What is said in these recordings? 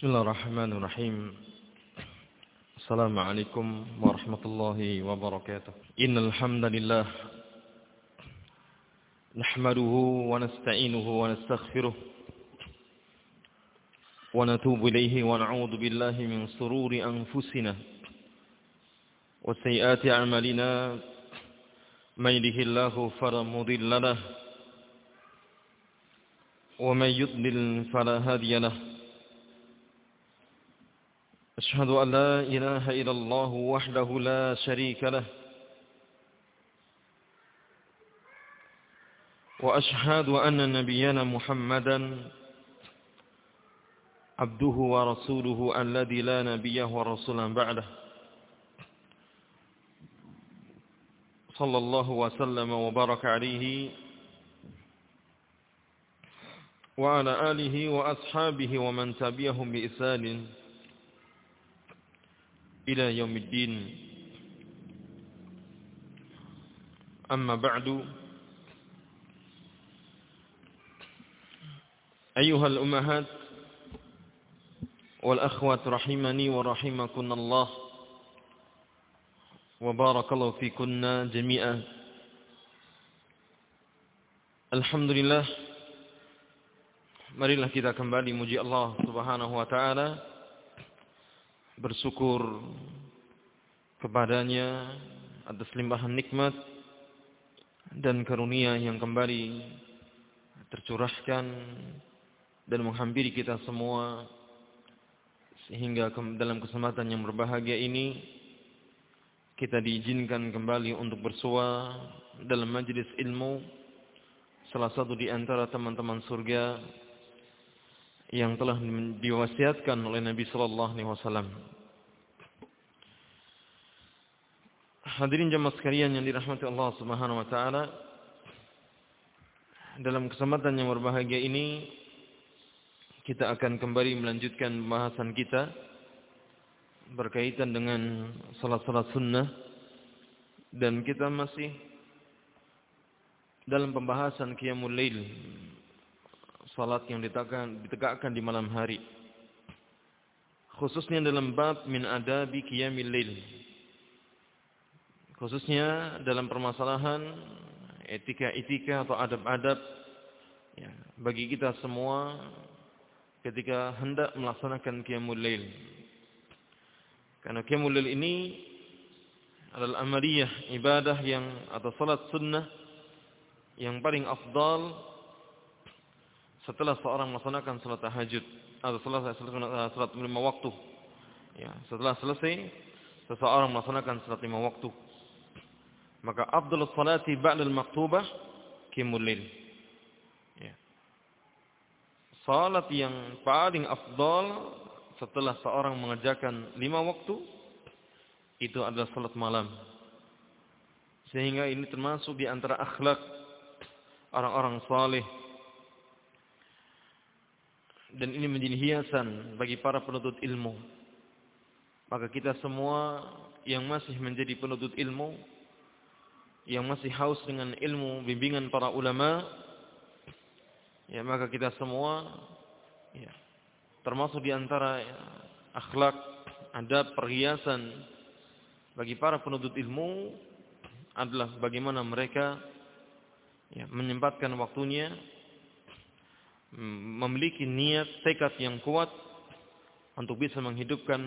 بسم الله الرحمن الرحيم. السلام عليكم ورحمة الله وبركاته. إن الحمد لله نحمده ونستعينه ونستغفره ونتوب إليه ونعوذ بالله من سرور أنفسنا وسيئات أعمالنا. من يده الله فلا مضل له ومن يضلل فلا هادي له. أشهد أن لا إله إلا الله وحده لا شريك له. وأشهد أن نبينا محمدا عبده ورسوله الذي لا نبيه ورسولا بعده. صلى الله وسلم وبارك عليه وعلى آله وأصحابه ومن تبعهم بإسان إلى يوم الدين. أما بعد أيها الأمهات والأخوات رحمني ورحمكن الله وبارك الله فيكن جميعا. Alhamdulillah Marilah kita kembali muji Allah Subhanahu wa taala. Bersyukur kepadanya atas limpahan nikmat dan karunia yang kembali tercurahkan dan menghampiri kita semua sehingga dalam kesempatan yang berbahagia ini kita diizinkan kembali untuk bersua dalam majlis ilmu salah satu di antara teman-teman surga yang telah diwasiatkan oleh Nabi sallallahu alaihi wasallam. Hadirin jemaah sekalian yang dirahmati Allah Subhanahu wa taala, dalam kesempatan yang berbahagia ini kita akan kembali melanjutkan pembahasan kita berkaitan dengan salat-salat sunnah dan kita masih dalam pembahasan qiyamul lail salat yang ditegakkan, ditegakkan di malam hari. Khususnya dalam bab min adabi qiyamil lail. Khususnya dalam permasalahan etika-etika atau adab-adab ya, bagi kita semua ketika hendak melaksanakan qiyamul lail. Karena qiyamul lail ini adalah amaliyah ibadah yang atau salat sunnah yang paling afdal setelah seorang melaksanakan salat tahajud atau setelah salat lima waktu. Ya, setelah selesai seseorang melaksanakan salat lima waktu. Maka afdalus salati ba'dal maktubah qiyamul lail. Ya. Salat yang paling afdal setelah seorang mengerjakan lima waktu itu adalah salat malam. Sehingga ini termasuk di antara akhlak orang-orang saleh dan ini menjadi hiasan bagi para penuntut ilmu. Maka kita semua yang masih menjadi penuntut ilmu, yang masih haus dengan ilmu bimbingan para ulama, ya maka kita semua ya, termasuk di antara ya, akhlak, adab, perhiasan bagi para penuntut ilmu adalah bagaimana mereka ya, menyempatkan waktunya memiliki niat tekad yang kuat untuk bisa menghidupkan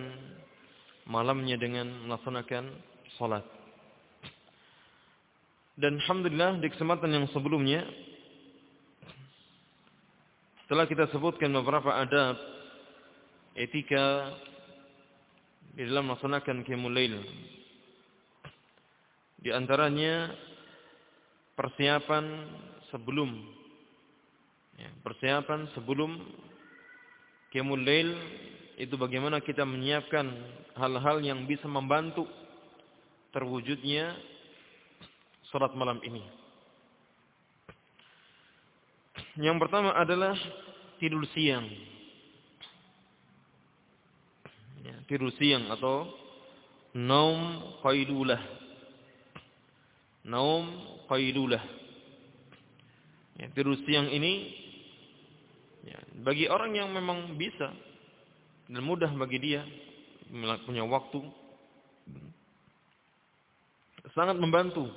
malamnya dengan melaksanakan salat. Dan alhamdulillah di kesempatan yang sebelumnya setelah kita sebutkan beberapa adab etika di dalam melaksanakan qiyamul lail di antaranya persiapan sebelum ya, persiapan sebelum qiyamul lail itu bagaimana kita menyiapkan hal-hal yang bisa membantu terwujudnya salat malam ini. Yang pertama adalah tidur siang. Ya, tidur siang atau naum qailulah. Naum qailulah. Ya, tidur siang ini ya, bagi orang yang memang bisa dan mudah bagi dia punya waktu sangat membantu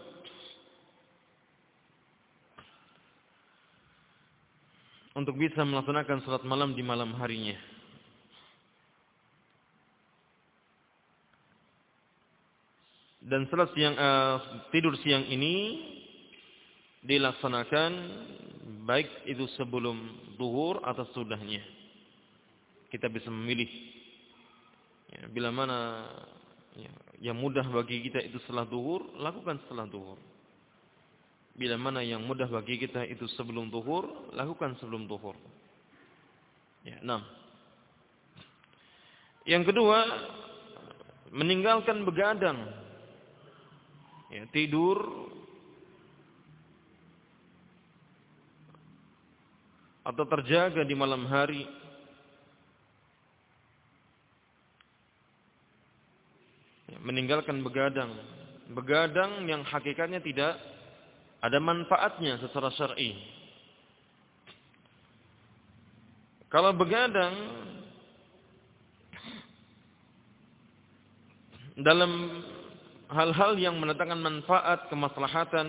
untuk bisa melaksanakan salat malam di malam harinya. Dan salat siang uh, tidur siang ini dilaksanakan baik itu sebelum duhur atau sudahnya. Kita bisa memilih ya, bila mana ya, yang mudah bagi kita itu setelah duhur, lakukan setelah duhur. Bila mana yang mudah bagi kita itu sebelum zuhur, lakukan sebelum zuhur. Ya, enam. Yang kedua, meninggalkan begadang. Ya, tidur atau terjaga di malam hari. Ya, meninggalkan begadang. Begadang yang hakikatnya tidak ada manfaatnya secara syar'i. Kalau begadang dalam hal-hal yang mendatangkan manfaat, kemaslahatan,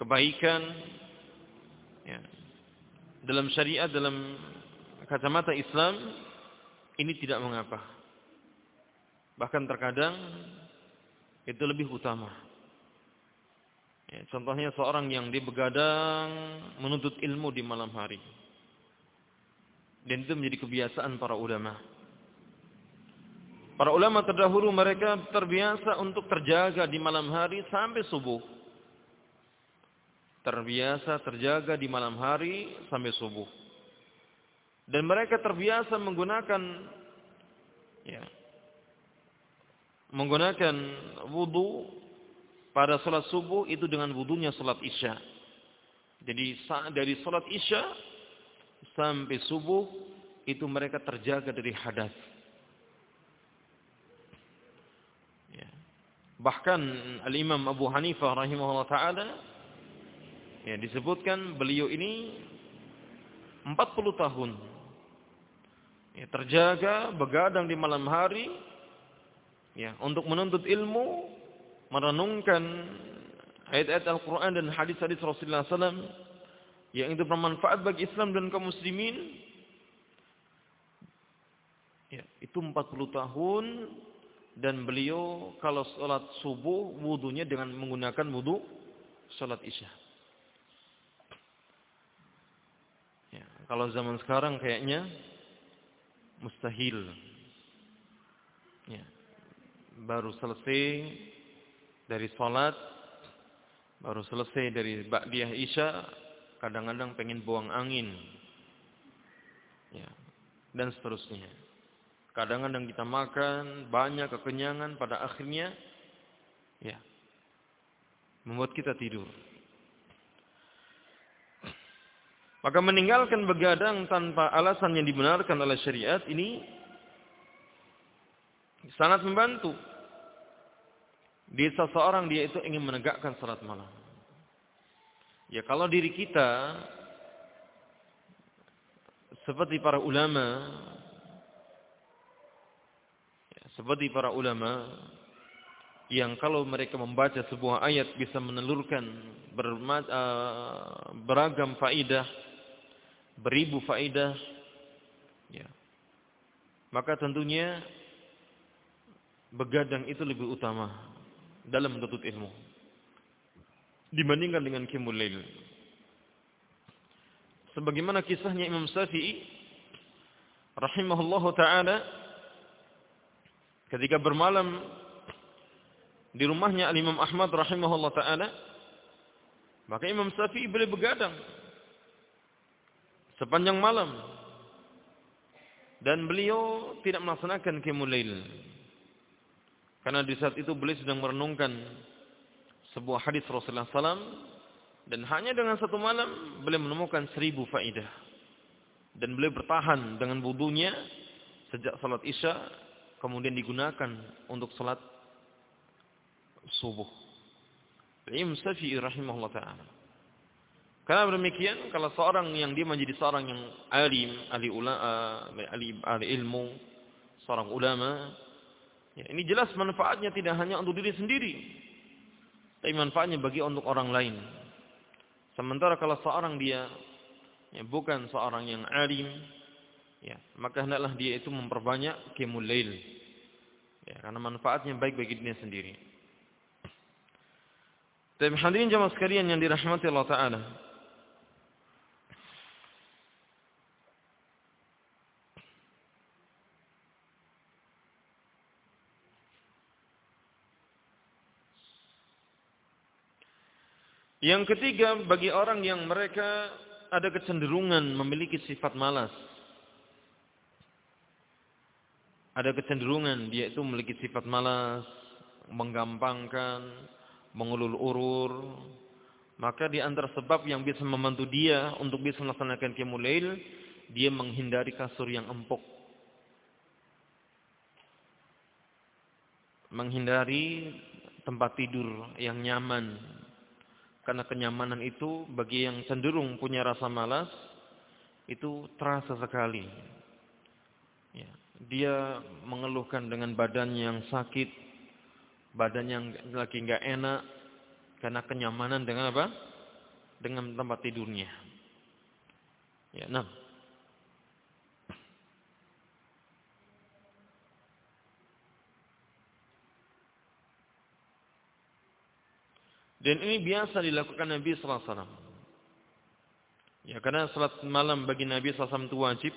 kebaikan, ya, dalam syariat, dalam kacamata Islam, ini tidak mengapa. Bahkan terkadang itu lebih utama. Ya, contohnya seorang yang dibegadang menuntut ilmu di malam hari. Dan itu menjadi kebiasaan para ulama. Para ulama terdahulu mereka terbiasa untuk terjaga di malam hari sampai subuh. Terbiasa terjaga di malam hari sampai subuh. Dan mereka terbiasa menggunakan ya, menggunakan wudu pada sholat subuh itu dengan wudhunya sholat isya. Jadi dari sholat isya sampai subuh itu mereka terjaga dari hadas. Ya. Bahkan Al-Imam Abu Hanifah rahimahullah ta'ala ya, disebutkan beliau ini 40 tahun. Ya, terjaga begadang di malam hari ya, untuk menuntut ilmu merenungkan ayat-ayat Al-Quran dan hadis-hadis Rasulullah SAW yang itu bermanfaat bagi Islam dan kaum muslimin. Ya, itu 40 tahun dan beliau kalau sholat subuh wudhunya dengan menggunakan wudhu sholat isya ya, kalau zaman sekarang kayaknya mustahil ya, baru selesai dari sholat, baru selesai dari ba'diyah isya, kadang-kadang pengen buang angin. Ya, dan seterusnya. Kadang-kadang kita makan, banyak kekenyangan, pada akhirnya, ya, membuat kita tidur. Maka meninggalkan begadang tanpa alasan yang dibenarkan oleh syariat ini sangat membantu di seseorang dia itu ingin menegakkan salat malam. Ya kalau diri kita seperti para ulama ya, seperti para ulama yang kalau mereka membaca sebuah ayat bisa menelurkan uh, beragam faidah, beribu faidah, ya. Maka tentunya begadang itu lebih utama dalam menuntut ilmu dibandingkan dengan qiyamul lail. Sebagaimana kisahnya Imam Syafi'i rahimahullahu taala ketika bermalam di rumahnya Al-Imam Ahmad rahimahullah taala maka Imam Syafi'i boleh begadang sepanjang malam dan beliau tidak melaksanakan qiyamul lail karena di saat itu beliau sedang merenungkan sebuah hadis Rasulullah SAW dan hanya dengan satu malam beliau menemukan seribu faidah dan beliau bertahan dengan wudhunya sejak salat isya kemudian digunakan untuk salat subuh. Imam Syafi'i rahimahullah taala. Karena demikian, kalau seorang yang dia menjadi seorang yang alim, ahli ulama, ahli, ahli ilmu, seorang ulama, ya, ini jelas manfaatnya tidak hanya untuk diri sendiri, tapi manfaatnya bagi untuk orang lain. Sementara kalau seorang dia ya, bukan seorang yang alim, ya, maka hendaklah dia itu memperbanyak qiyamul lail. Ya, karena manfaatnya baik bagi dirinya sendiri. Tapi hadirin jamaah sekalian yang dirahmati Allah Ta'ala. Yang ketiga, bagi orang yang mereka ada kecenderungan memiliki sifat malas. Ada kecenderungan dia itu memiliki sifat malas, menggampangkan, mengulur urur. Maka di antara sebab yang bisa membantu dia untuk bisa melaksanakan qiyamul dia menghindari kasur yang empuk. Menghindari tempat tidur yang nyaman, karena kenyamanan itu bagi yang cenderung punya rasa malas itu terasa sekali. Ya, dia mengeluhkan dengan badan yang sakit, badan yang lagi nggak enak karena kenyamanan dengan apa? Dengan tempat tidurnya. Ya, nah. Dan ini biasa dilakukan Nabi sallallahu alaihi wasallam. Ya, karena salat malam bagi Nabi sallallahu itu wajib.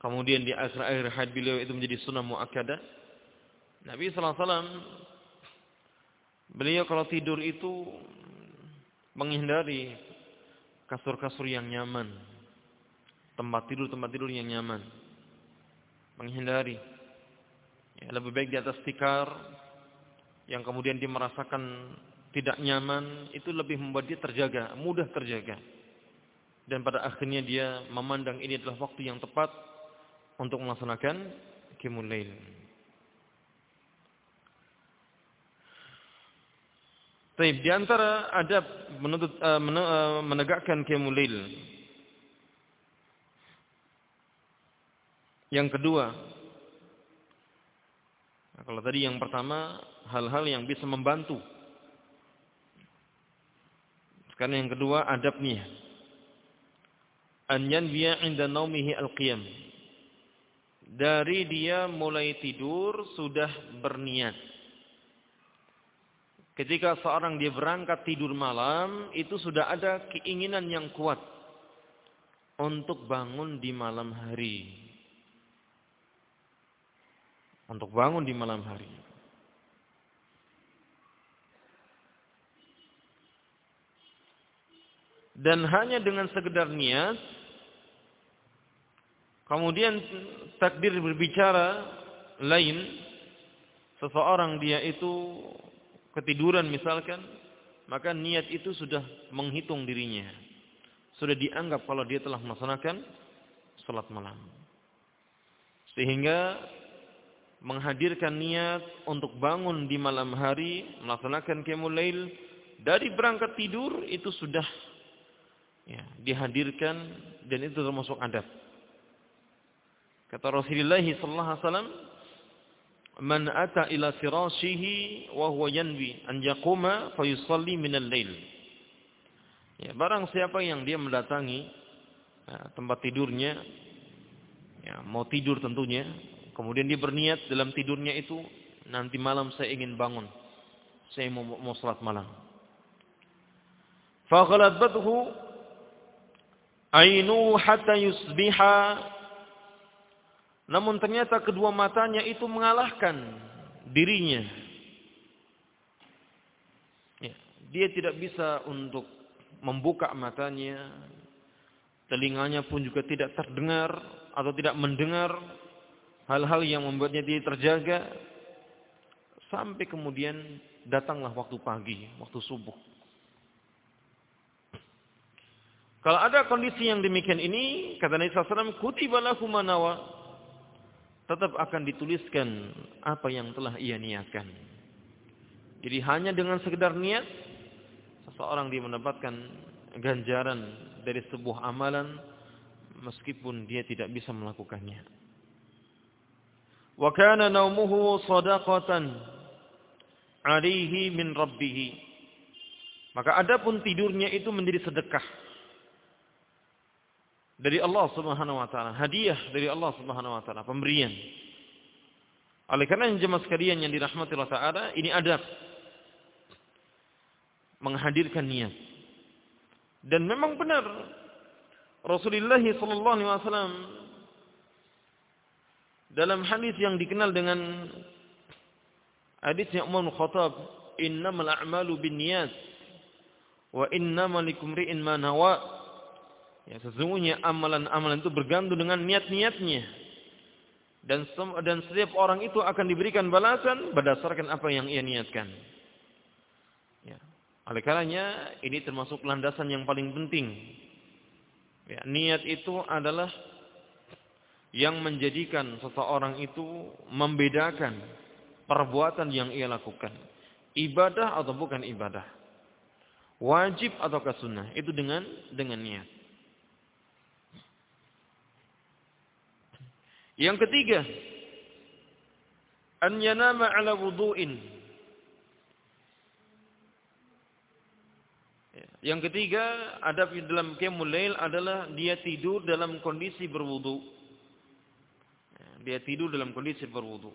Kemudian di akhir-akhir haid beliau itu menjadi sunnah muakkadah. Nabi sallallahu beliau kalau tidur itu menghindari kasur-kasur yang nyaman. Tempat tidur tempat tidur yang nyaman. Menghindari. Ya, lebih baik di atas tikar yang kemudian dia merasakan tidak nyaman itu lebih membuat dia terjaga, mudah terjaga. Dan pada akhirnya dia memandang ini adalah waktu yang tepat untuk melaksanakan qiyamul lail. Baik, di antara adab menuntut uh, menegakkan qiyamul. Yang kedua, nah, kalau tadi yang pertama hal-hal yang bisa membantu sekarang yang kedua adabnya. An 'inda naumihi al-qiyam. Dari dia mulai tidur sudah berniat. Ketika seorang dia berangkat tidur malam, itu sudah ada keinginan yang kuat untuk bangun di malam hari. Untuk bangun di malam hari. Dan hanya dengan sekedar niat kemudian takdir berbicara lain seseorang dia itu ketiduran misalkan maka niat itu sudah menghitung dirinya. Sudah dianggap kalau dia telah melaksanakan salat malam. Sehingga menghadirkan niat untuk bangun di malam hari melaksanakan qiyamul lail dari berangkat tidur itu sudah ya, dihadirkan dan itu termasuk adab. Kata Rasulullah sallallahu alaihi wasallam, "Man ata ila firashihi wa huwa yanwi an yaquma yusalli min al-lail." Ya, barang siapa yang dia mendatangi ya, tempat tidurnya ya, mau tidur tentunya, kemudian dia berniat dalam tidurnya itu nanti malam saya ingin bangun. Saya mau, mau salat malam. Faghalabathu ainu hatta yusbiha. Namun ternyata kedua matanya itu mengalahkan dirinya. Ya, dia tidak bisa untuk membuka matanya. Telinganya pun juga tidak terdengar atau tidak mendengar hal-hal yang membuatnya dia terjaga. Sampai kemudian datanglah waktu pagi, waktu subuh Kalau ada kondisi yang demikian ini, kata Nabi SAW, kutiba manawa. Tetap akan dituliskan apa yang telah ia niatkan. Jadi hanya dengan sekedar niat, seseorang dia mendapatkan ganjaran dari sebuah amalan meskipun dia tidak bisa melakukannya. Wa kana naumuhu sadaqatan alaihi min rabbih. Maka adapun tidurnya itu menjadi sedekah dari Allah Subhanahu wa taala, hadiah dari Allah Subhanahu wa taala, pemberian. Oleh karena jemaah sekalian yang dirahmati Allah taala, ini adab menghadirkan niat. Dan memang benar Rasulullah sallallahu alaihi wasallam dalam hadis yang dikenal dengan hadisnya Umar bin Khattab, "Innamal a'malu binniyat wa innamal likumri'in ma nawa." Ya, sesungguhnya amalan-amalan itu bergantung dengan niat-niatnya. Dan dan setiap orang itu akan diberikan balasan berdasarkan apa yang ia niatkan. Ya. Oleh karenanya ini termasuk landasan yang paling penting. Ya, niat itu adalah yang menjadikan seseorang itu membedakan perbuatan yang ia lakukan. Ibadah atau bukan ibadah. Wajib atau sunnah. Itu dengan dengan niat. Yang ketiga, an yanama ala wudu'in Yang ketiga, adab dalam qiyamul lail adalah dia tidur dalam kondisi berwudu. Dia tidur dalam kondisi berwudu.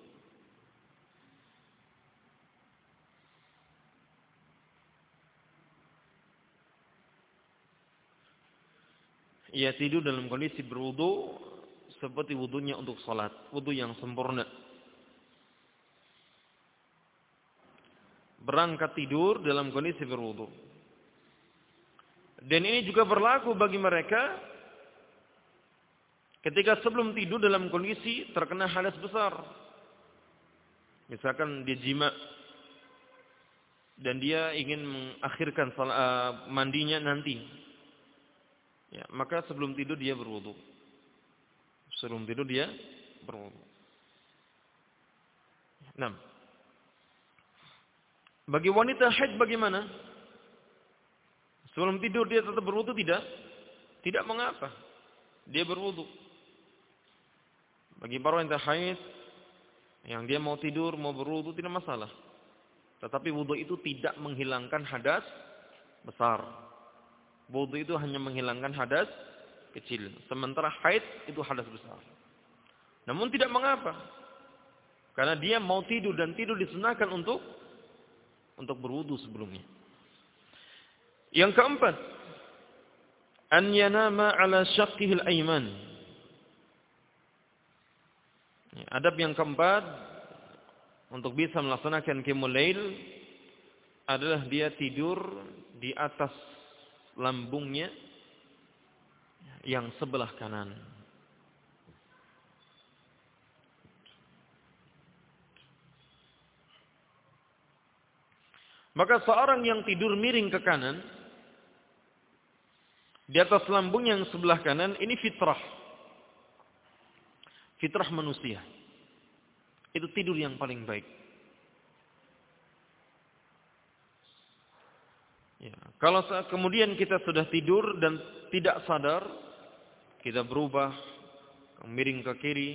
Ia tidur dalam kondisi berwudu seperti wudunya untuk salat, wudu yang sempurna. Berangkat tidur dalam kondisi berwudu. Dan ini juga berlaku bagi mereka ketika sebelum tidur dalam kondisi terkena hadas besar. Misalkan dia jima dan dia ingin mengakhirkan uh, mandinya nanti. Ya, maka sebelum tidur dia berwudu. Sebelum tidur dia berwudu. Nah, bagi wanita haid bagaimana? Sebelum tidur dia tetap berwudu tidak? Tidak mengapa. Dia berwudu. Bagi para wanita haid yang dia mau tidur, mau berwudu tidak masalah. Tetapi wudu itu tidak menghilangkan hadas besar. Wudu itu hanya menghilangkan hadas kecil. Sementara haid itu hadas besar. Namun tidak mengapa. Karena dia mau tidur dan tidur disunahkan untuk untuk berwudu sebelumnya. Yang keempat, an yanama ala syaqqihil aiman. Adab yang keempat untuk bisa melaksanakan qiyamul lail adalah dia tidur di atas lambungnya yang sebelah kanan. Maka seorang yang tidur miring ke kanan di atas lambung yang sebelah kanan ini fitrah. Fitrah manusia. Itu tidur yang paling baik. Ya, kalau kemudian kita sudah tidur dan tidak sadar, kita berubah miring ke kiri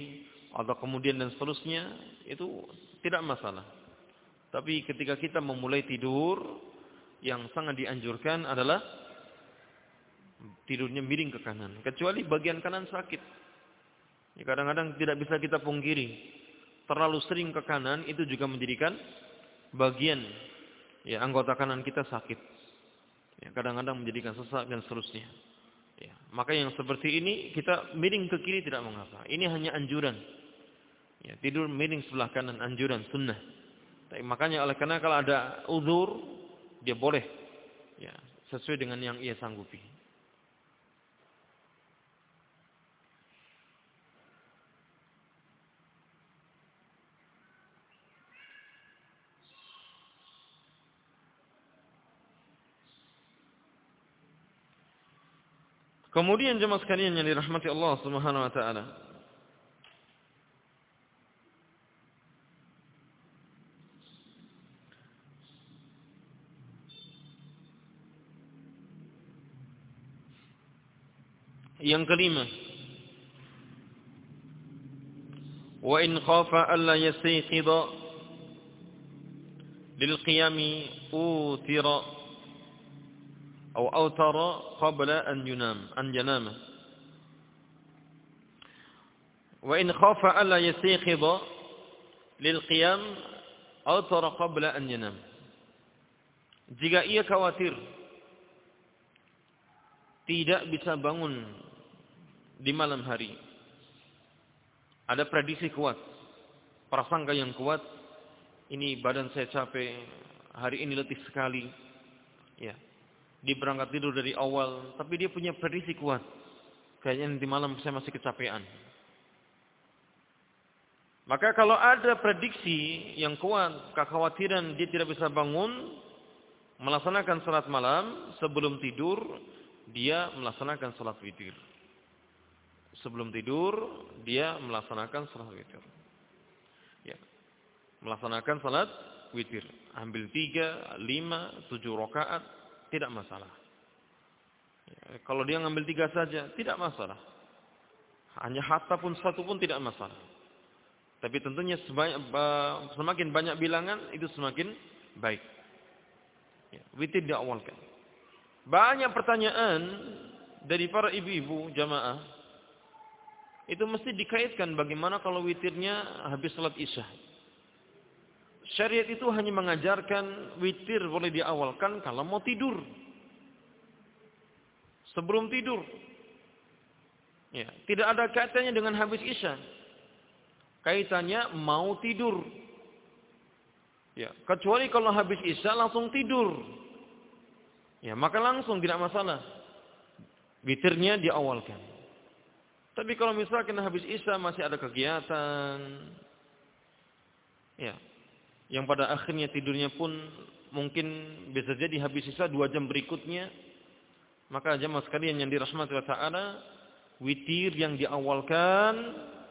atau kemudian dan seterusnya, itu tidak masalah. Tapi ketika kita memulai tidur, yang sangat dianjurkan adalah tidurnya miring ke kanan. Kecuali bagian kanan sakit. Ya, kadang-kadang tidak bisa kita pungkiri. Terlalu sering ke kanan itu juga menjadikan bagian ya anggota kanan kita sakit. Ya, kadang-kadang menjadikan sesak dan seterusnya. Ya, maka yang seperti ini kita miring ke kiri tidak mengapa. Ini hanya anjuran. Ya, tidur miring sebelah kanan anjuran sunnah. Tapi makanya oleh karena kalau ada uzur dia boleh ya sesuai dengan yang ia sanggupi. Kemudian jemaah sekalian yang dirahmati Allah Subhanahu wa taala. Yang kelima, wa in khafa alla yastayqidha lil qiyami utira qabla an yunam an yanama wa in khafa alla yastayqidha lil qiyam autara qabla an yanam jika ia khawatir tidak bisa bangun di malam hari ada prediksi kuat, prasangka yang kuat. Ini badan saya capek, hari ini letih sekali. Ya. Dia berangkat tidur dari awal, tapi dia punya prediksi kuat. Kayaknya nanti malam saya masih kecapean. Maka kalau ada prediksi yang kuat, kekhawatiran dia tidak bisa bangun, melaksanakan salat malam, sebelum tidur, dia melaksanakan salat witir sebelum tidur dia melaksanakan salat witir. Ya. Melaksanakan salat witir. Ambil tiga, lima, tujuh rakaat tidak masalah. Ya. Kalau dia ngambil tiga saja tidak masalah. Hanya hatta pun satu pun tidak masalah. Tapi tentunya semakin banyak bilangan itu semakin baik. Ya. Witir diawalkan. Banyak pertanyaan dari para ibu-ibu jamaah itu mesti dikaitkan bagaimana kalau witirnya habis salat isya. Syariat itu hanya mengajarkan witir boleh diawalkan kalau mau tidur. Sebelum tidur. Ya, tidak ada kaitannya dengan habis isya. Kaitannya mau tidur. Ya, kecuali kalau habis isya langsung tidur. Ya, maka langsung tidak masalah. Witirnya diawalkan. Tapi kalau misalkan habis Isya masih ada kegiatan, ya, yang pada akhirnya tidurnya pun mungkin bisa jadi habis Isya dua jam berikutnya, maka jamaah sekalian yang dirahmati Allah Taala, witir yang diawalkan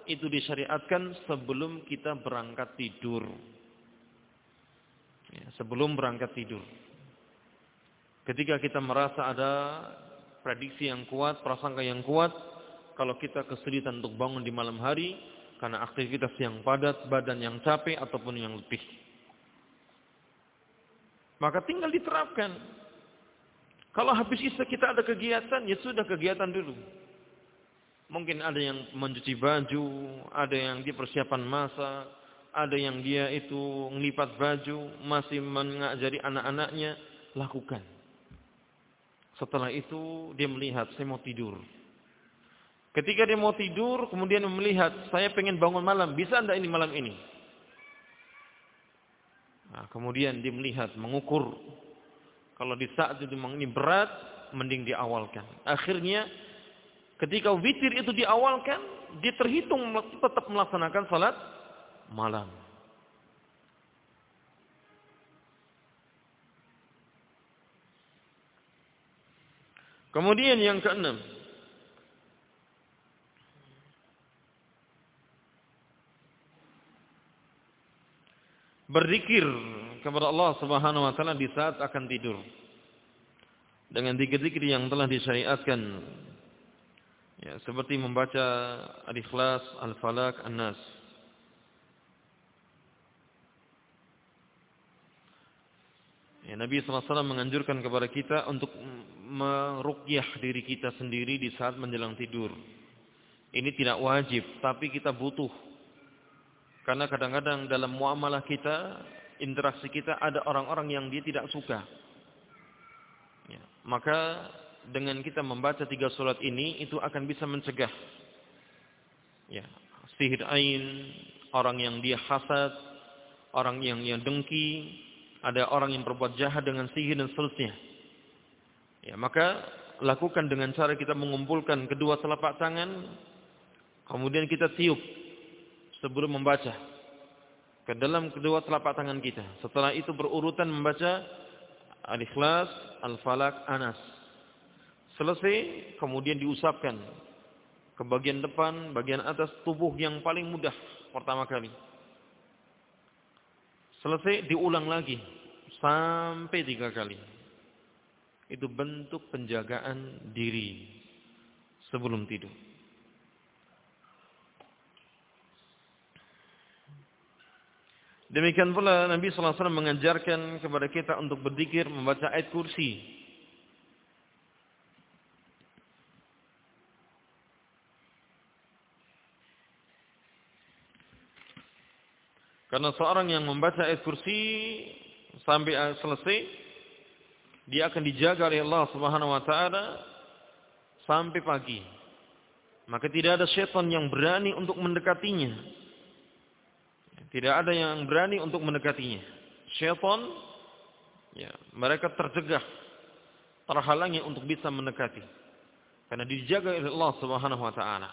itu disyariatkan sebelum kita berangkat tidur. Ya, sebelum berangkat tidur. Ketika kita merasa ada prediksi yang kuat, prasangka yang kuat, kalau kita kesulitan untuk bangun di malam hari karena aktivitas yang padat, badan yang capek ataupun yang lebih. Maka tinggal diterapkan. Kalau habis isya kita ada kegiatan, ya sudah kegiatan dulu. Mungkin ada yang mencuci baju, ada yang dia persiapan masa, ada yang dia itu ngelipat baju, masih mengajari anak-anaknya, lakukan. Setelah itu dia melihat, saya mau tidur. Ketika dia mau tidur, kemudian melihat, saya pengen bangun malam, bisa anda ini malam ini? Nah, kemudian dia melihat, mengukur. Kalau di saat itu ini berat, mending diawalkan. Akhirnya, ketika witir itu diawalkan, dia terhitung tetap melaksanakan salat malam. Kemudian yang keenam, berzikir kepada Allah Subhanahu wa taala di saat akan tidur. Dengan zikir-zikir yang telah disyariatkan. Ya, seperti membaca Al-Ikhlas, Al-Falaq, An-Nas. Ya, Nabi SAW menganjurkan kepada kita untuk merukyah diri kita sendiri di saat menjelang tidur. Ini tidak wajib, tapi kita butuh karena kadang-kadang dalam muamalah kita, interaksi kita ada orang-orang yang dia tidak suka. Ya, maka dengan kita membaca tiga surat ini itu akan bisa mencegah ya, sihir ain, orang yang dia hasad, orang yang yang dengki, ada orang yang berbuat jahat dengan sihir dan seterusnya. Ya, maka lakukan dengan cara kita mengumpulkan kedua telapak tangan, kemudian kita tiup sebelum membaca ke dalam kedua telapak tangan kita. Setelah itu berurutan membaca Al-Ikhlas, Al-Falaq, Anas. Selesai, kemudian diusapkan ke bagian depan, bagian atas tubuh yang paling mudah pertama kali. Selesai, diulang lagi sampai tiga kali. Itu bentuk penjagaan diri sebelum tidur. Demikian pula Nabi SAW mengajarkan kepada kita untuk berzikir membaca ayat kursi. Karena seorang yang membaca ayat kursi sampai selesai, dia akan dijaga oleh Allah Subhanahu Wa Taala sampai pagi. Maka tidak ada setan yang berani untuk mendekatinya. Tidak ada yang berani untuk mendekatinya. Syaitan, ya, mereka tercegah, terhalangi untuk bisa mendekati. Karena dijaga oleh Allah Subhanahu wa taala.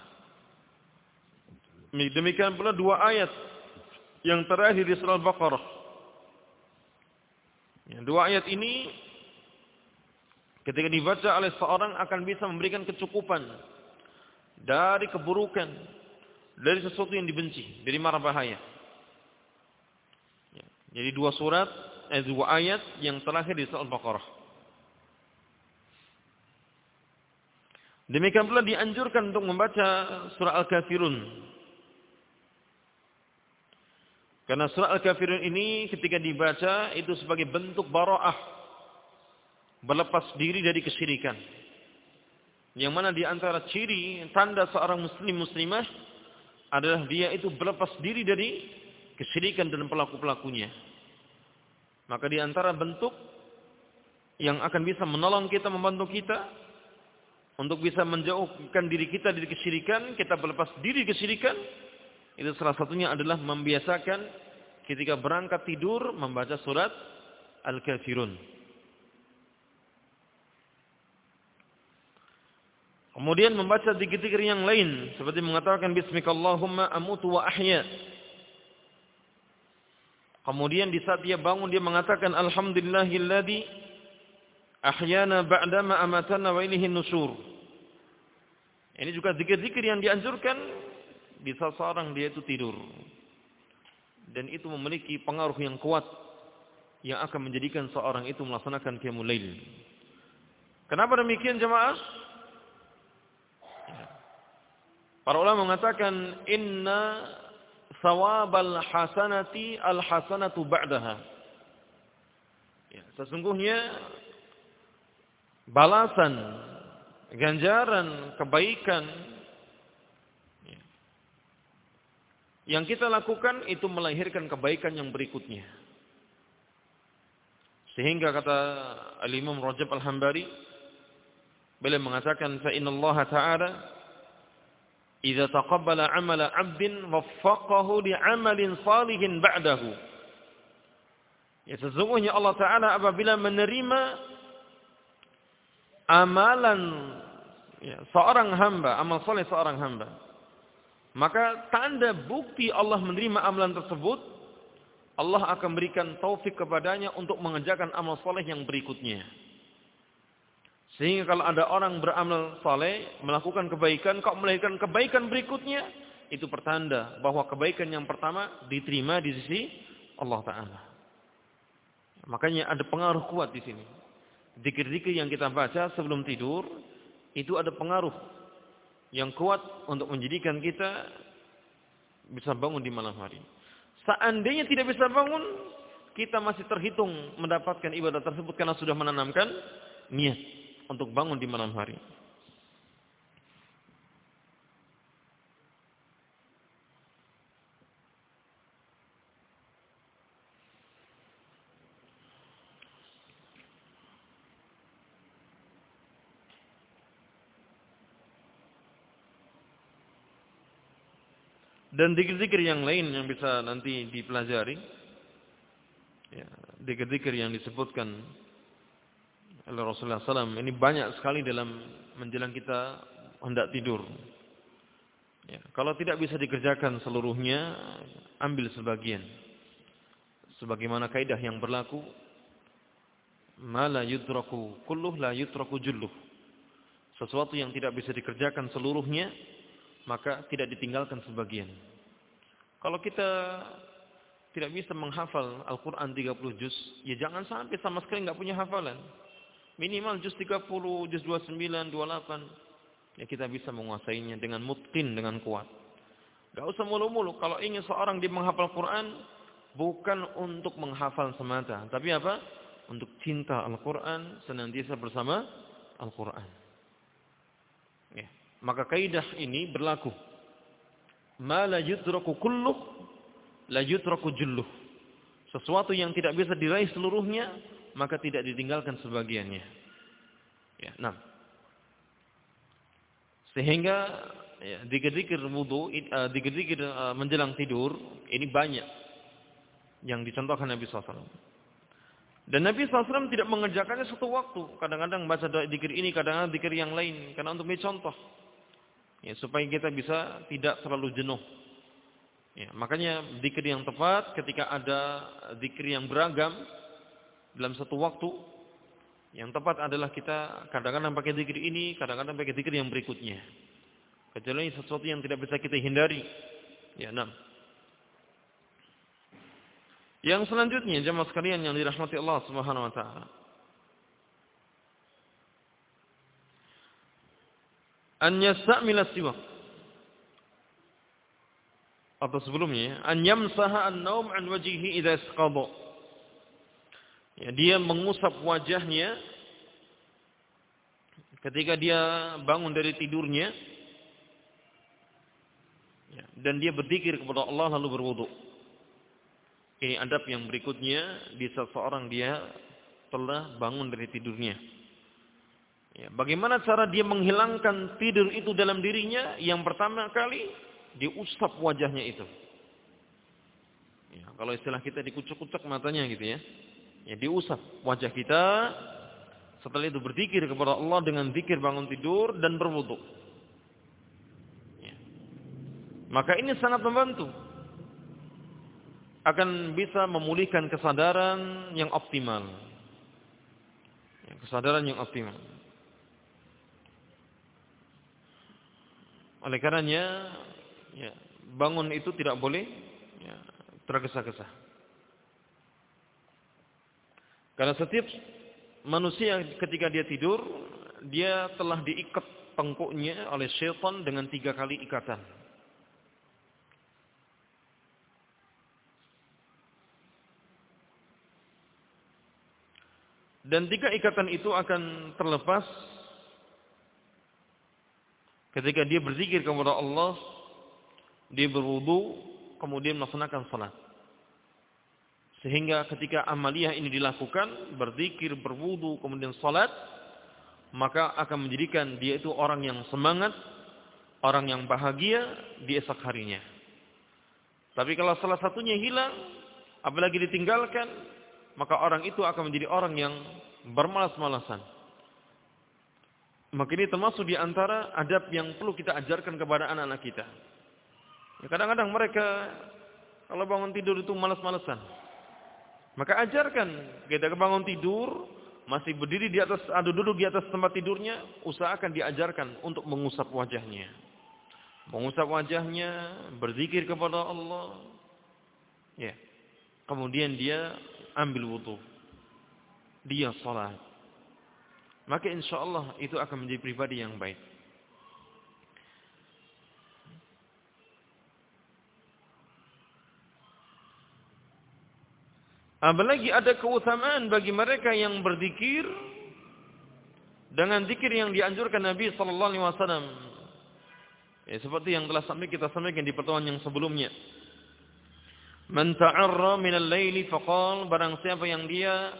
Demikian pula dua ayat yang terakhir di surah Al-Baqarah. Ya, dua ayat ini ketika dibaca oleh seorang akan bisa memberikan kecukupan dari keburukan, dari sesuatu yang dibenci, dari mara bahaya. Jadi dua surat, eh, dua ayat yang terakhir di surah Al-Baqarah. Demikian pula dianjurkan untuk membaca surah Al-Kafirun. Karena surah Al-Kafirun ini ketika dibaca itu sebagai bentuk baro'ah. Berlepas diri dari kesyirikan. Yang mana di antara ciri tanda seorang muslim muslimah adalah dia itu berlepas diri dari kesyirikan dan pelaku-pelakunya. Maka di antara bentuk yang akan bisa menolong kita, membantu kita untuk bisa menjauhkan diri kita dari kesyirikan, kita berlepas diri kesyirikan, itu salah satunya adalah membiasakan ketika berangkat tidur membaca surat Al-Kafirun. Kemudian membaca zikir-zikir yang lain seperti mengatakan bismikallahumma amutu wa ahya. Kemudian di saat dia bangun dia mengatakan alhamdulillahilladzi ahyana ba'dama amatana wa ilaihin nusur. Ini juga zikir-zikir yang dianjurkan di saat seorang dia itu tidur. Dan itu memiliki pengaruh yang kuat yang akan menjadikan seorang itu melaksanakan qiyamul lail. Kenapa demikian jemaah? Para ulama mengatakan inna sawabal hasanati al hasanatu ba'daha. Ya, sesungguhnya balasan, ganjaran, kebaikan Yang kita lakukan itu melahirkan kebaikan yang berikutnya. Sehingga kata Al-Imam Rajab Al-Hambari beliau mengatakan fa Allah ta'ala idza taqabbala 'amala 'abdin waffaqahu li 'amalin salihin ba'dahu. Ya sesungguhnya Allah Ta'ala apabila menerima amalan ya, seorang hamba, amal soleh seorang hamba, maka tanda bukti Allah menerima amalan tersebut, Allah akan berikan taufik kepadanya untuk mengerjakan amal soleh yang berikutnya. Sehingga kalau ada orang beramal soleh, melakukan kebaikan, kok melahirkan kebaikan berikutnya, itu pertanda bahwa kebaikan yang pertama diterima di sisi Allah Ta'ala. Makanya ada pengaruh kuat di sini. Dikir-dikir yang kita baca sebelum tidur, itu ada pengaruh yang kuat untuk menjadikan kita bisa bangun di malam hari. Seandainya tidak bisa bangun, kita masih terhitung mendapatkan ibadah tersebut karena sudah menanamkan niat untuk bangun di malam hari. Dan zikir-zikir yang lain yang bisa nanti dipelajari. Ya, zikir-zikir yang disebutkan oleh Rasulullah SAW. Ini banyak sekali dalam menjelang kita hendak tidur. Ya, kalau tidak bisa dikerjakan seluruhnya, ambil sebagian. Sebagaimana kaidah yang berlaku, mala yutraku kulluh la. Sesuatu yang tidak bisa dikerjakan seluruhnya, maka tidak ditinggalkan sebagian. Kalau kita tidak bisa menghafal Al-Quran 30 juz, ya jangan sampai sama sekali nggak punya hafalan. Minimal juz 30, juz 29, 28. ya kita bisa menguasainya dengan mutkin, dengan kuat. Gak usah mulu-mulu. Kalau ingin seorang dia menghafal Quran, bukan untuk menghafal semata. Tapi apa? Untuk cinta Al-Quran, senantiasa bersama Al-Quran. Ya. Maka kaidah ini berlaku. Ma la yutraku kulluh, la julluh. Sesuatu yang tidak bisa diraih seluruhnya, maka tidak ditinggalkan sebagiannya. Ya, nah. Sehingga ya, dikir-dikir wudu, uh, menjelang tidur, ini banyak yang dicontohkan Nabi SAW. Dan Nabi SAW tidak mengerjakannya satu waktu. Kadang-kadang baca doa dikir ini, kadang-kadang dikir yang lain. Karena untuk contoh. Ya, supaya kita bisa tidak terlalu jenuh. Ya, makanya dikir yang tepat ketika ada dikir yang beragam dalam satu waktu. Yang tepat adalah kita kadang-kadang pakai dikir ini, kadang-kadang pakai dikir yang berikutnya. Kecuali sesuatu yang tidak bisa kita hindari. Ya, enam. Yang selanjutnya jemaah sekalian yang dirahmati Allah Subhanahu wa taala. An yastamila siwak. Atau sebelumnya, an yamsaha an-naum an wajhihi idza isqadha. Ya, dia mengusap wajahnya ketika dia bangun dari tidurnya Ya, dan dia berzikir kepada Allah lalu berwudu. Ini adab yang berikutnya di seseorang dia telah bangun dari tidurnya. Ya, bagaimana cara dia menghilangkan tidur itu dalam dirinya? Yang pertama kali diusap wajahnya itu. Ya, kalau istilah kita dikucuk-kucuk matanya gitu ya. Ya diusap wajah kita. Setelah itu berzikir kepada Allah dengan zikir bangun tidur dan berwudu. Maka ini sangat membantu. Akan bisa memulihkan kesadaran yang optimal. Ya, kesadaran yang optimal. Oleh karenanya, ya, bangun itu tidak boleh ya, tergesa-gesa. Karena setiap manusia ketika dia tidur, dia telah diikat tengkuknya oleh syaitan dengan tiga kali ikatan. Dan tiga ikatan itu akan terlepas ketika dia berzikir kepada Allah, dia berwudu, kemudian melaksanakan salat. Sehingga ketika amaliyah ini dilakukan, berzikir, berwudu, kemudian salat, maka akan menjadikan dia itu orang yang semangat, orang yang bahagia di esok harinya. Tapi kalau salah satunya hilang, apalagi ditinggalkan, maka orang itu akan menjadi orang yang bermalas-malasan. Maka ini termasuk di antara adab yang perlu kita ajarkan kepada anak-anak kita. Ya, kadang-kadang mereka kalau bangun tidur itu malas-malasan. Maka ajarkan kita bangun tidur masih berdiri di atas atau duduk di atas tempat tidurnya, usahakan diajarkan untuk mengusap wajahnya. Mengusap wajahnya, berzikir kepada Allah. Ya. Kemudian dia ambil wudhu. Dia salat. Maka insya Allah itu akan menjadi pribadi yang baik. Apalagi ada keutamaan bagi mereka yang berzikir dengan zikir yang dianjurkan Nabi sallallahu alaihi wasallam. Ya, seperti yang telah sampai kita sampaikan di pertemuan yang sebelumnya. Man ta'arra minal laili faqal barang siapa yang dia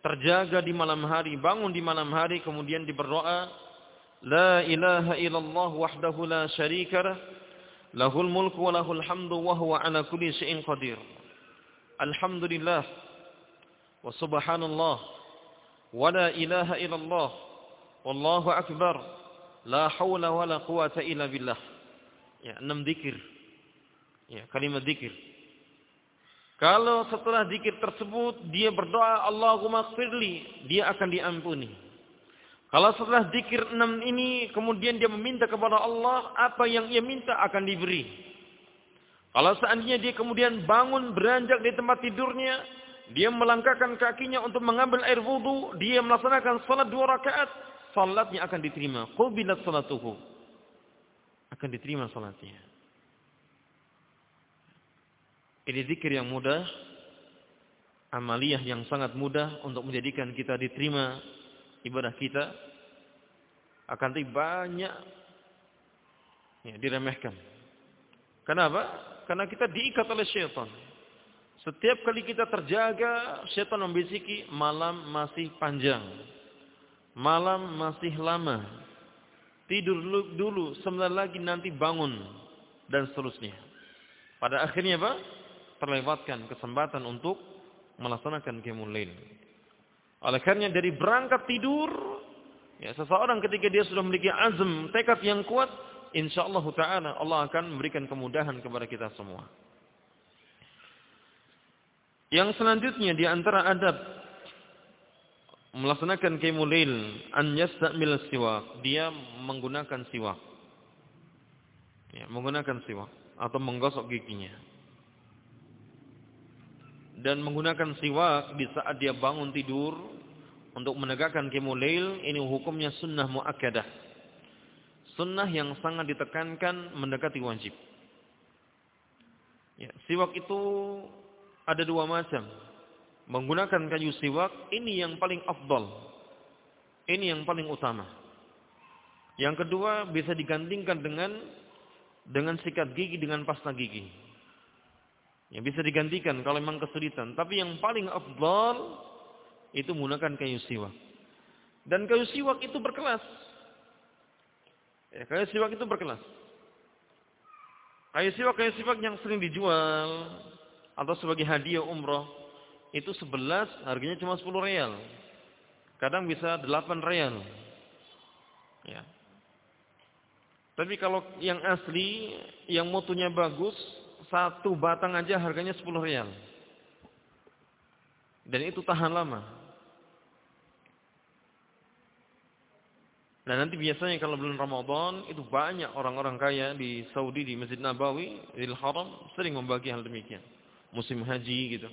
terjaga di malam hari, bangun di malam hari kemudian berdoa La ilaha illallah wahdahu la syarika lah lahul mulku wa lahul hamdu wa huwa ala kulli syai'in qadir. Alhamdulillah wa subhanallah wa la ilaha illallah wallahu akbar la haula wa la quwata illa billah. Ya, enam zikir. Ya, kalimat zikir. Kalau setelah zikir tersebut dia berdoa Allahumma firli, dia akan diampuni. Kalau setelah zikir enam ini kemudian dia meminta kepada Allah apa yang ia minta akan diberi. Kalau seandainya dia kemudian bangun beranjak di tempat tidurnya, dia melangkahkan kakinya untuk mengambil air wudhu, dia melaksanakan salat dua rakaat, salatnya akan diterima. Qubilat salatuhu. Akan diterima salatnya. Ini zikir yang mudah, amaliyah yang sangat mudah untuk menjadikan kita diterima ibadah kita. Akan tapi banyak ya, diremehkan. Kenapa? Karena kita diikat oleh syaitan. Setiap kali kita terjaga, syaitan membisiki malam masih panjang. Malam masih lama. Tidur dulu, sebentar lagi nanti bangun. Dan seterusnya. Pada akhirnya apa? Terlewatkan kesempatan untuk melaksanakan qiyamul Oleh karena dari berangkat tidur, ya seseorang ketika dia sudah memiliki azam, tekad yang kuat, insyaallah taala Allah akan memberikan kemudahan kepada kita semua. Yang selanjutnya di antara adab melaksanakan qiyamul lail an yastamil siwak, dia menggunakan siwak. Ya, menggunakan siwak atau menggosok giginya. Dan menggunakan siwak di saat dia bangun tidur untuk menegakkan lail ini hukumnya sunnah muakkadah. Sunnah yang sangat ditekankan mendekati wajib. Ya, siwak itu ada dua macam. Menggunakan kayu siwak ini yang paling afdal. Ini yang paling utama. Yang kedua bisa digantikan dengan dengan sikat gigi dengan pasta gigi. Yang bisa digantikan kalau memang kesulitan. Tapi yang paling afdal itu menggunakan kayu siwak. Dan kayu siwak itu berkelas. Ya, kayu siwak itu berkelas. Kayu siwak kayu siwak yang sering dijual atau sebagai hadiah umroh itu sebelas harganya cuma 10 real. Kadang bisa 8 real. Ya. Tapi kalau yang asli, yang mutunya bagus, satu batang aja harganya 10 real. Dan itu tahan lama. Dan nanti biasanya kalau bulan Ramadan itu banyak orang-orang kaya di Saudi di Masjid Nabawi, di Haram sering membagi hal demikian musim haji gitu.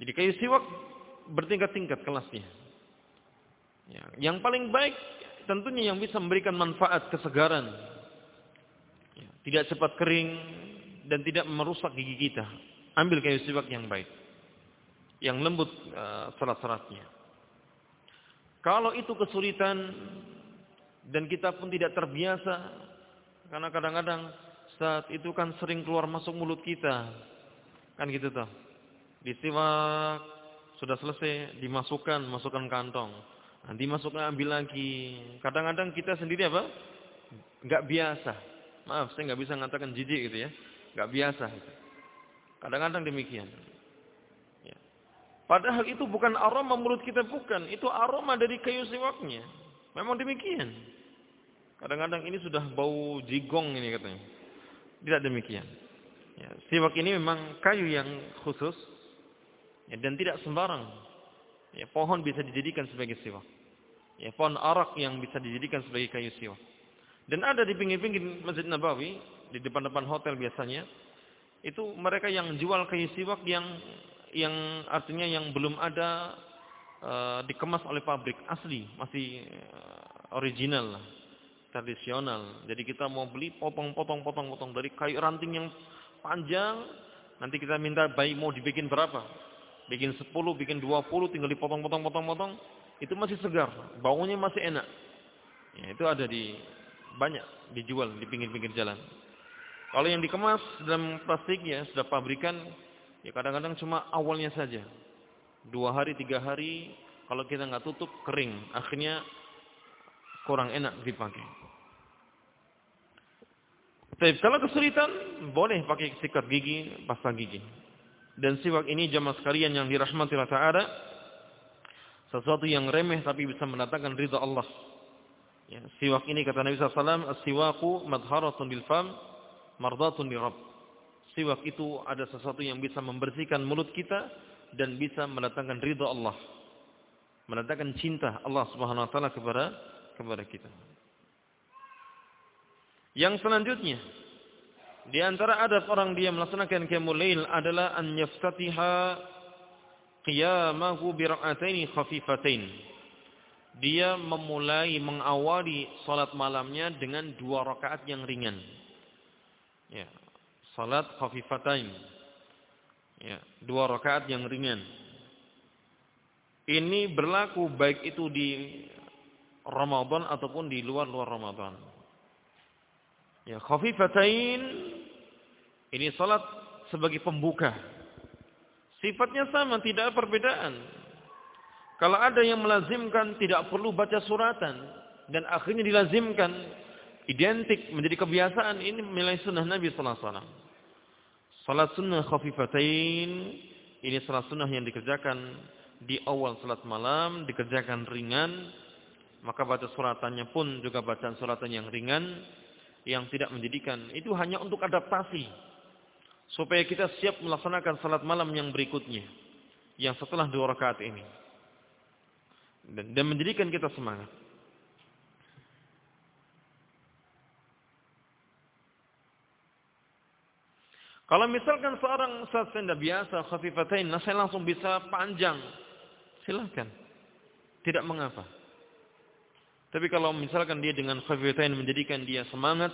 Jadi kayu siwak bertingkat-tingkat kelasnya. Ya, yang paling baik tentunya yang bisa memberikan manfaat kesegaran. Ya, tidak cepat kering dan tidak merusak gigi kita. Ambil kayu siwak yang baik. Yang lembut uh, serat-seratnya. Kalau itu kesulitan dan kita pun tidak terbiasa karena kadang-kadang Ustaz, itu kan sering keluar masuk mulut kita. Kan gitu toh. Disiwak, sudah selesai, dimasukkan, masukkan kantong. Nanti masukkan ambil lagi. Kadang-kadang kita sendiri apa? Enggak biasa. Maaf, saya enggak bisa mengatakan jijik gitu ya. Enggak biasa. Kadang-kadang demikian. Padahal itu bukan aroma mulut kita bukan, itu aroma dari kayu siwaknya. Memang demikian. Kadang-kadang ini sudah bau jigong ini katanya. Tidak demikian. Ya, siwak ini memang kayu yang khusus ya, dan tidak sembarang. Ya, pohon bisa dijadikan sebagai siwak. Ya, pohon arak yang bisa dijadikan sebagai kayu siwak. Dan ada di pinggir-pinggir Masjid Nabawi, di depan-depan hotel biasanya, itu mereka yang jual kayu siwak yang yang artinya yang belum ada uh, dikemas oleh pabrik asli, masih uh, original tradisional. Jadi kita mau beli potong-potong potong-potong dari kayu ranting yang panjang, nanti kita minta bayi mau dibikin berapa? Bikin 10, bikin 20, tinggal dipotong-potong-potong-potong, itu masih segar, baunya masih enak. Ya, itu ada di banyak dijual di pinggir-pinggir jalan. Kalau yang dikemas dalam plastik ya sudah pabrikan, ya kadang-kadang cuma awalnya saja. Dua hari, tiga hari, kalau kita nggak tutup kering, akhirnya kurang enak dipakai. Tapi kalau kesulitan, boleh pakai sikat gigi, pasta gigi. Dan siwak ini jamaah sekalian yang dirahmati Allah Ta'ala, sesuatu yang remeh tapi bisa mendatangkan ridha Allah. Ya, siwak ini kata Nabi SAW, siwaku madharatun bil fam, mardatun li Rabb. Siwak itu ada sesuatu yang bisa membersihkan mulut kita dan bisa mendatangkan ridha Allah. Mendatangkan cinta Allah Subhanahu wa taala kepada kepada kita. Yang selanjutnya di antara adab orang dia melaksanakan qiyamul lail adalah an yaftatiha qiyamahu bi rak'ataini khafifatain. dia memulai mengawali salat malamnya dengan dua rakaat yang ringan. Ya, salat khafifatain. Ya, dua rakaat yang ringan. Ini berlaku baik itu di Ramadan ataupun di luar-luar Ramadan. Ya, khafifatain ini salat sebagai pembuka. Sifatnya sama, tidak ada perbedaan. Kalau ada yang melazimkan tidak perlu baca suratan dan akhirnya dilazimkan identik menjadi kebiasaan. Ini nilai sunnah Nabi sallallahu alaihi wasallam. Salat sunnah khafifatain ini salat sunnah yang dikerjakan di awal salat malam, dikerjakan ringan, maka baca suratannya pun juga bacaan suratan yang ringan yang tidak menjadikan. Itu hanya untuk adaptasi. Supaya kita siap melaksanakan salat malam yang berikutnya. Yang setelah dua rakaat ini. Dan, dan menjadikan kita semangat. Kalau misalkan seorang saat senda biasa khafifatain, nah saya langsung bisa panjang. Silahkan. Tidak mengapa. Tapi kalau misalkan dia dengan khafifatain menjadikan dia semangat,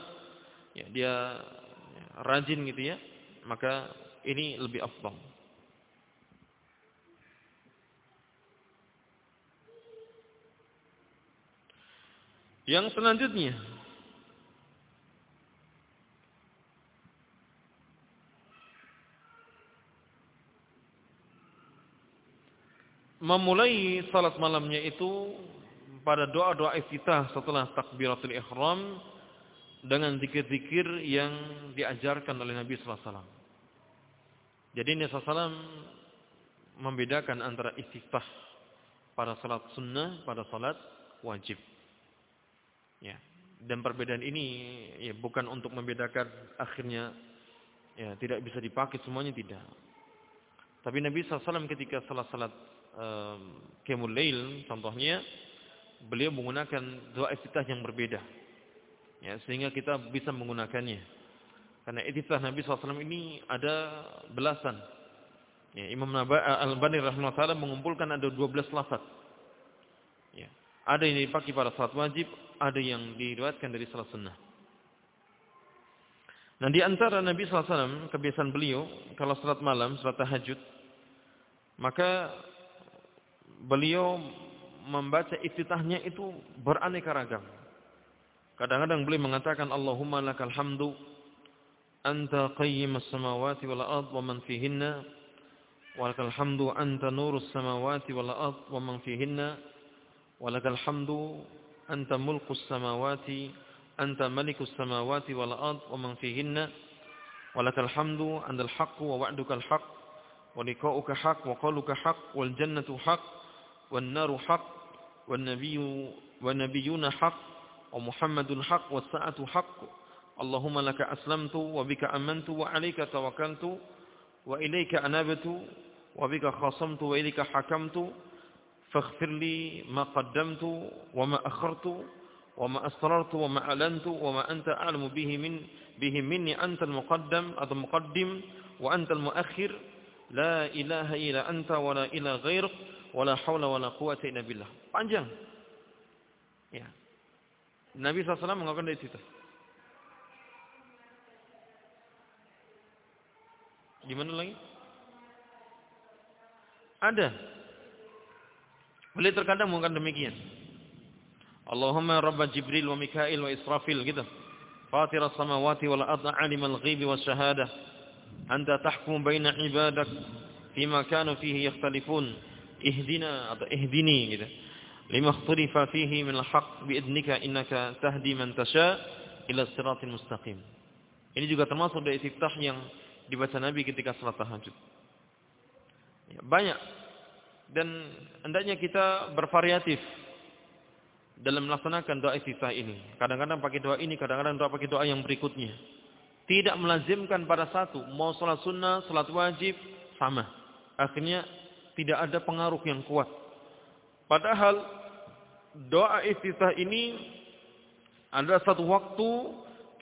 ya dia ya, rajin gitu ya, maka ini lebih afdal. Yang selanjutnya memulai salat malamnya itu pada doa-doa iftitah setelah takbiratul ihram dengan zikir-zikir yang diajarkan oleh Nabi sallallahu alaihi wasallam. Jadi Nabi sallallahu membedakan antara iftitah pada salat sunnah pada salat wajib. Ya. Dan perbedaan ini ya bukan untuk membedakan akhirnya ya tidak bisa dipakai semuanya tidak. Tapi Nabi SAW ketika salat-salat Qiyamul Lail contohnya beliau menggunakan doa iftitah yang berbeda. Ya, sehingga kita bisa menggunakannya. Karena iftitah Nabi SAW ini ada belasan. Ya, Imam Al-Bani rahimahullah mengumpulkan ada 12 lafaz. Ya. Ada yang dipakai pada salat wajib, ada yang diriwayatkan dari salat sunnah. Nah di antara Nabi SAW, kebiasaan beliau, kalau salat malam, salat tahajud, maka beliau membaca iftitahnya itu beraneka ragam. Kadang-kadang beliau mengatakan Allahumma lakal hamdu anta qayyimus samawati wal ard wa man fihinna walakal hamdu anta nurus samawati wal ard wa man fihinna walakal hamdu anta mulkus samawati anta malikus samawati wal ard wa man fihinna walakal hamdu antal haqqu wa wa'dukal haqq wa liqa'uka haqq wa qawluka haqq wal jannatu haqq والنار حق والنبي والنبيون حق ومحمد حق والساعة حق. اللهم لك أسلمت وبك أمنت وعليك توكلت وإليك أنابت وبك خاصمت وإليك حكمت. فاغفر لي ما قدمت وما أخرت وما أسررت وما أعلنت وما أنت أعلم به من به مني. أنت المقدم أو المقدم وأنت المؤخر. لا إله إلا أنت ولا إله غيرك. wala haula wala quwata illa billah. Panjang. Ya. Nabi SAW mengakukan dari situ. Di mana lagi? Ada. Boleh terkadang mengatakan demikian. Allahumma ya Rabba Jibril wa Mikail wa Israfil gitu. Fatir as-samawati wal ardh alimal ghaibi was syahadah. Anta tahkum baina ibadak fima kanu fihi yakhtalifun. Ihdina atau ihdini gitu. Lima ikhtalifa fihi min al-haq biidnika innaka tahdi man tasha ila siratil mustaqim. Ini juga termasuk dari istiftah yang dibaca Nabi ketika salat tahajud. Ya, banyak dan hendaknya kita bervariatif dalam melaksanakan doa istiftah ini. Kadang-kadang pakai doa ini, kadang-kadang doa pakai doa yang berikutnya. Tidak melazimkan pada satu, mau salat sunnah, salat wajib, sama. Akhirnya tidak ada pengaruh yang kuat. Padahal doa istiftah ini adalah satu waktu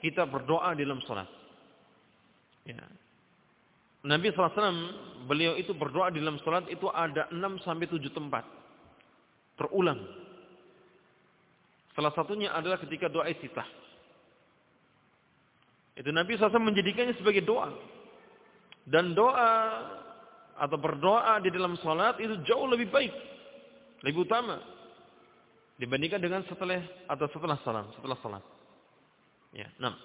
kita berdoa dalam salat. Ya. Nabi SAW beliau itu berdoa di dalam salat itu ada 6 sampai 7 tempat. Terulang. Salah satunya adalah ketika doa istitah. Itu Nabi SAW menjadikannya sebagai doa. Dan doa atau berdoa di dalam salat itu jauh lebih baik. Lebih utama. Dibandingkan dengan setelah atau setelah salam, setelah salat. Ya, enam.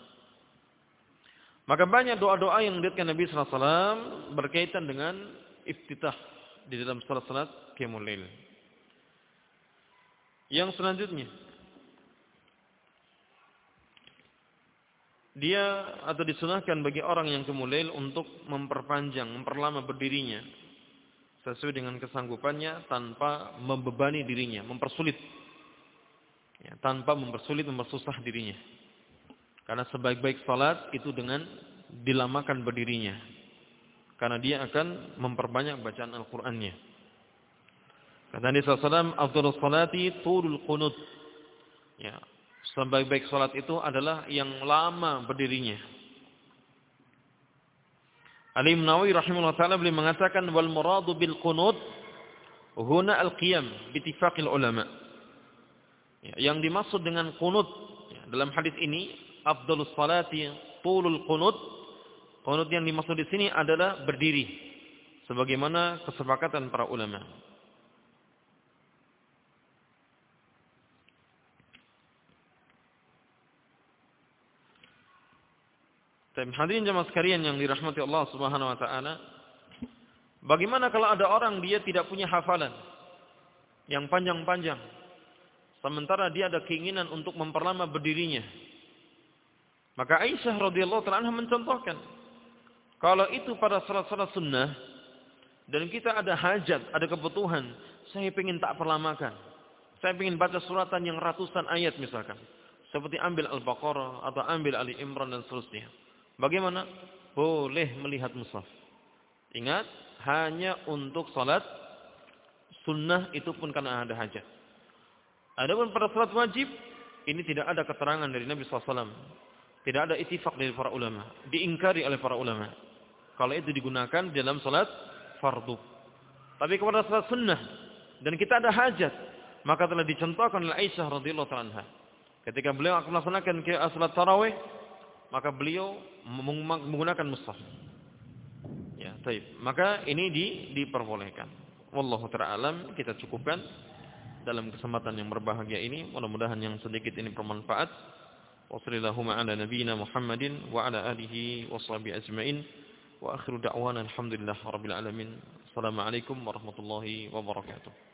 Maka banyak doa-doa yang diriatkan Nabi SAW berkaitan dengan iftitah di dalam salat-salat qiyamul lail. Yang selanjutnya dia atau disunahkan bagi orang yang kemulail untuk memperpanjang, memperlama berdirinya sesuai dengan kesanggupannya tanpa membebani dirinya, mempersulit. Ya, tanpa mempersulit, mempersusah dirinya. Karena sebaik-baik salat itu dengan dilamakan berdirinya. Karena dia akan memperbanyak bacaan Al-Qur'annya. Kata Nabi SAW, Abdul salati turul qunut. Ya, Sebaik-baik salat itu adalah yang lama berdirinya. Ali Nawawi rahimahullah taala beliau mengatakan wal muradu bil qunut huna al qiyam bittifaqil ulama. Ya, yang dimaksud dengan qunut ya, dalam hadis ini afdhalus salati tulul qunut. Qunut yang dimaksud di sini adalah berdiri sebagaimana kesepakatan para ulama. Tapi hadirin jemaah sekalian yang dirahmati Allah Subhanahu wa taala, bagaimana kalau ada orang dia tidak punya hafalan yang panjang-panjang sementara dia ada keinginan untuk memperlama berdirinya? Maka Aisyah radhiyallahu taala mencontohkan kalau itu pada salat-salat sunnah dan kita ada hajat, ada kebutuhan, saya ingin tak perlamakan. Saya ingin baca suratan yang ratusan ayat misalkan. Seperti ambil Al-Baqarah atau ambil Ali Imran dan seterusnya. Bagaimana? Boleh melihat mushaf. Ingat, hanya untuk salat sunnah itu pun karena ada hajat. Adapun pada salat wajib, ini tidak ada keterangan dari Nabi SAW. Tidak ada itifak dari para ulama. Diingkari oleh para ulama. Kalau itu digunakan dalam salat fardu. Tapi kepada salat sunnah, dan kita ada hajat, maka telah dicontohkan oleh Aisyah radhiyallahu anha. Ketika beliau akan melaksanakan salat tarawih, maka beliau menggunakan mushaf. Ya, baik. Maka ini di, diperbolehkan. Wallahu taala kita cukupkan dalam kesempatan yang berbahagia ini. Mudah-mudahan yang sedikit ini bermanfaat. Wassallallahu ala nabiyyina Muhammadin wa ala alihi washabihi ajmain. Wa akhiru da'wana alhamdulillah alamin. Assalamualaikum warahmatullahi wabarakatuh.